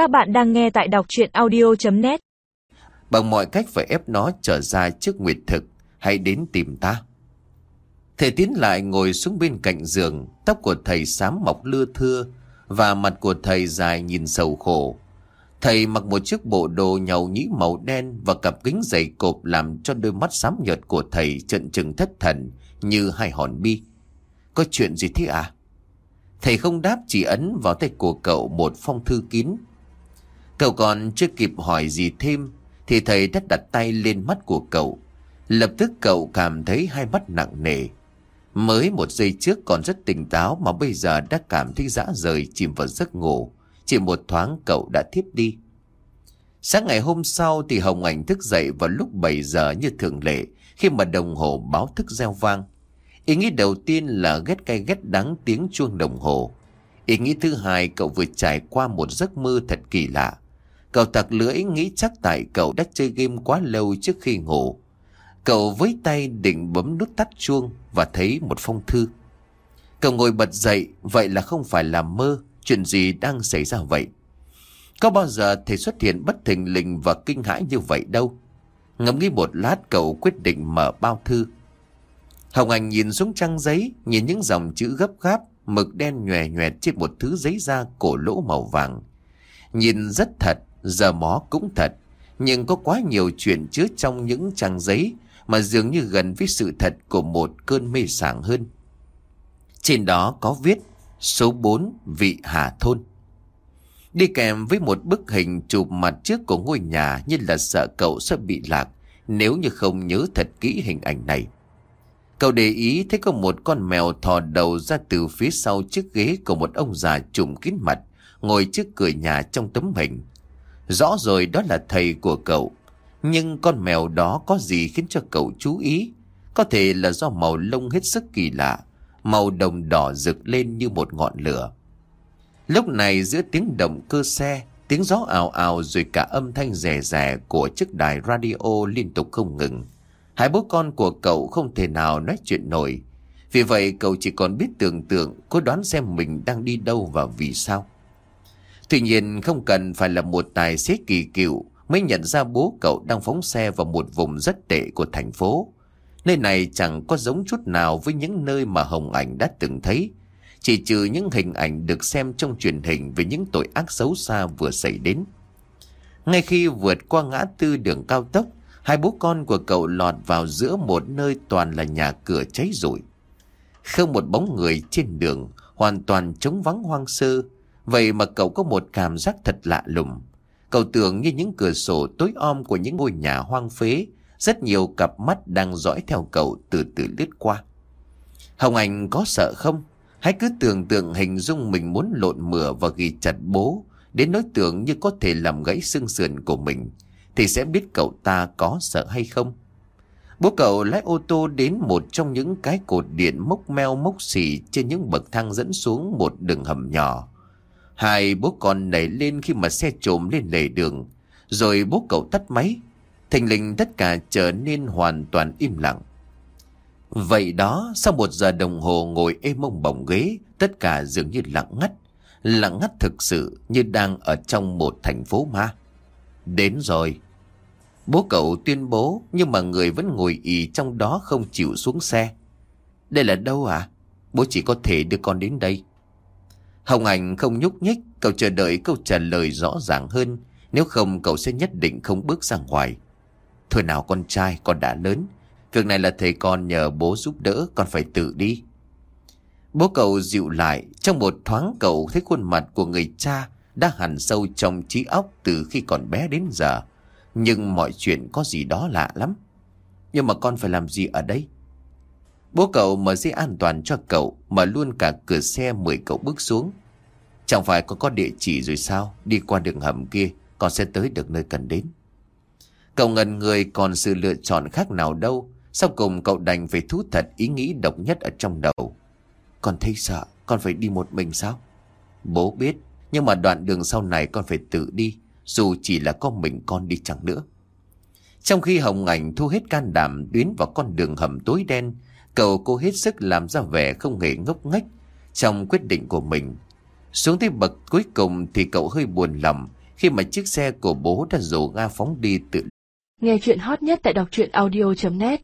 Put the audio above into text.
Các bạn đang nghe tại đọc chuyện audio.net Bằng mọi cách phải ép nó trở ra trước nguyệt thực, Hãy đến tìm ta. Thầy tiến lại ngồi xuống bên cạnh giường, Tóc của thầy xám mọc lưa thưa Và mặt của thầy dài nhìn sầu khổ. Thầy mặc một chiếc bộ đồ nhầu nhĩ màu đen Và cặp kính dày cộp Làm cho đôi mắt xám nhợt của thầy trận trừng thất thần Như hai hòn bi. Có chuyện gì thế à? Thầy không đáp, chỉ ấn vào tay của cậu một phong thư kín Cậu còn chưa kịp hỏi gì thêm, Thì thầy đã đặt tay lên mắt của cậu. Lập tức cậu cảm thấy hai mắt nặng nề. Mới một giây trước còn rất tỉnh táo Mà bây giờ đã cảm thấy dã rời, chìm vào giấc ngủ. Chỉ một thoáng cậu đã thiếp đi. Sáng ngày hôm sau thì Hồng Ảnh thức dậy vào lúc 7 giờ như thường lệ, Khi mà đồng hồ báo thức reo vang. Ý nghĩ đầu tiên là ghét cay ghét đắng tiếng chuông đồng hồ. Ý nghĩ thứ hai, cậu vừa trải qua một giấc mơ thật kỳ lạ. Cậu tặc lưỡi nghĩ chắc tại cậu đã chơi game quá lâu trước khi ngủ. Cậu với tay định bấm nút tắt chuông và thấy một phong thư. Cậu ngồi bật dậy, Vậy là không phải là mơ, Chuyện gì đang xảy ra vậy? Có bao giờ thể xuất hiện bất thình lình và kinh hãi như vậy đâu? Ngẫm nghĩ một lát cậu quyết định mở bao thư. Hồng Anh nhìn xuống trang giấy, Nhìn những dòng chữ gấp gáp, Mực đen nhòe nhòe trên một thứ giấy da cổ lỗ màu vàng. Nhìn rất thật Giờ mó cũng thật Nhưng có quá nhiều chuyện chứa trong những trang giấy Mà dường như gần với sự thật của một cơn mê sảng hơn. Trên đó có viết Số 4 Vị Hà Thôn. Đi kèm với một bức hình chụp mặt trước của ngôi nhà Như là sợ cậu sẽ bị lạc Nếu như không nhớ thật kỹ hình ảnh này. Cậu để ý thấy có một con mèo thò đầu ra từ phía sau chiếc ghế của một ông già trùm kín mặt, ngồi trước cửa nhà trong tấm hình. Rõ rồi đó là thầy của cậu, nhưng con mèo đó có gì khiến cho cậu chú ý? Có thể là do màu lông hết sức kỳ lạ, màu đồng đỏ rực lên như một ngọn lửa. Lúc này giữa tiếng động cơ xe, tiếng gió ào ào rồi cả âm thanh rè rè của chiếc đài radio liên tục không ngừng. Hai bố con của cậu không thể nào nói chuyện nổi. Vì vậy cậu chỉ còn biết tưởng tượng, cố đoán xem mình đang đi đâu và vì sao. Tuy nhiên không cần phải là một tài xế kỳ cựu mới nhận ra bố cậu đang phóng xe vào một vùng rất tệ của thành phố. Nơi này chẳng có giống chút nào với những nơi mà Hồng Ảnh đã từng thấy. Chỉ trừ những hình ảnh được xem trong truyền hình về những tội ác xấu xa vừa xảy đến. Ngay khi vượt qua ngã tư đường cao tốc, Hai bố con của cậu lọt vào giữa một nơi toàn là nhà cửa cháy rụi. Không một bóng người trên đường, hoàn toàn trống vắng hoang sơ. Vậy mà cậu có một cảm giác thật lạ lùng. Cậu tưởng như những cửa sổ tối om của những ngôi nhà hoang phế, rất nhiều cặp mắt đang dõi theo cậu từ từ lướt qua. Hồng Anh có sợ không? Hãy cứ tưởng tượng hình dung mình muốn lộn mửa và ghi chặt bố, đến nỗi tưởng như có thể làm gãy xương sườn của mình thì sẽ biết cậu ta có sợ hay không. Bố cậu lái ô tô đến một trong những cái cột điện mốc meo mốc xỉ trên những bậc thang dẫn xuống một đường hầm nhỏ. Hai bố con nảy lên khi mà xe trộm lên lề đường, rồi bố cậu tắt máy. Thành linh tất cả trở nên hoàn toàn im lặng. Vậy đó, sau một giờ đồng hồ ngồi êm mông bỏng ghế, tất cả dường như lặng ngắt. Lặng ngắt thực sự như đang ở trong một thành phố ma. Đến rồi. Bố cậu tuyên bố nhưng mà người vẫn ngồi ì trong đó không chịu xuống xe. Đây là đâu à? Bố chỉ có thể đưa con đến đây. Hồng Anh không nhúc nhích, cậu chờ đợi câu trả lời rõ ràng hơn. Nếu không cậu sẽ nhất định không bước ra ngoài. Thôi nào con trai, con đã lớn. Việc này là thầy con nhờ bố giúp đỡ, con phải tự đi. Bố cậu dịu lại, trong một thoáng cậu thấy khuôn mặt của người cha đã hẳn sâu trong trí óc từ khi còn bé đến giờ. Nhưng mọi chuyện có gì đó lạ lắm. Nhưng mà con phải làm gì ở đây? Bố cậu mở dây an toàn cho cậu, mở luôn cả cửa xe mời cậu bước xuống. Chẳng phải có có địa chỉ rồi sao? Đi qua đường hầm kia, con sẽ tới được nơi cần đến. Cậu ngần người còn sự lựa chọn khác nào đâu. Sau cùng cậu đành phải thú thật ý nghĩ độc nhất ở trong đầu. Con thấy sợ, con phải đi một mình sao? Bố biết, nhưng mà đoạn đường sau này con phải tự đi Dù chỉ là có mình con đi chẳng nữa Trong khi Hồng Ảnh thu hết can đảm Đuyến vào con đường hầm tối đen Cậu cô hết sức làm ra vẻ không hề ngốc nghếch Trong quyết định của mình xuống tới bậc cuối cùng Thì cậu hơi buồn lòng khi mà chiếc xe của bố đã rủ ga phóng đi tự Nghe chuyện hot nhất tại đọc truyện audio.net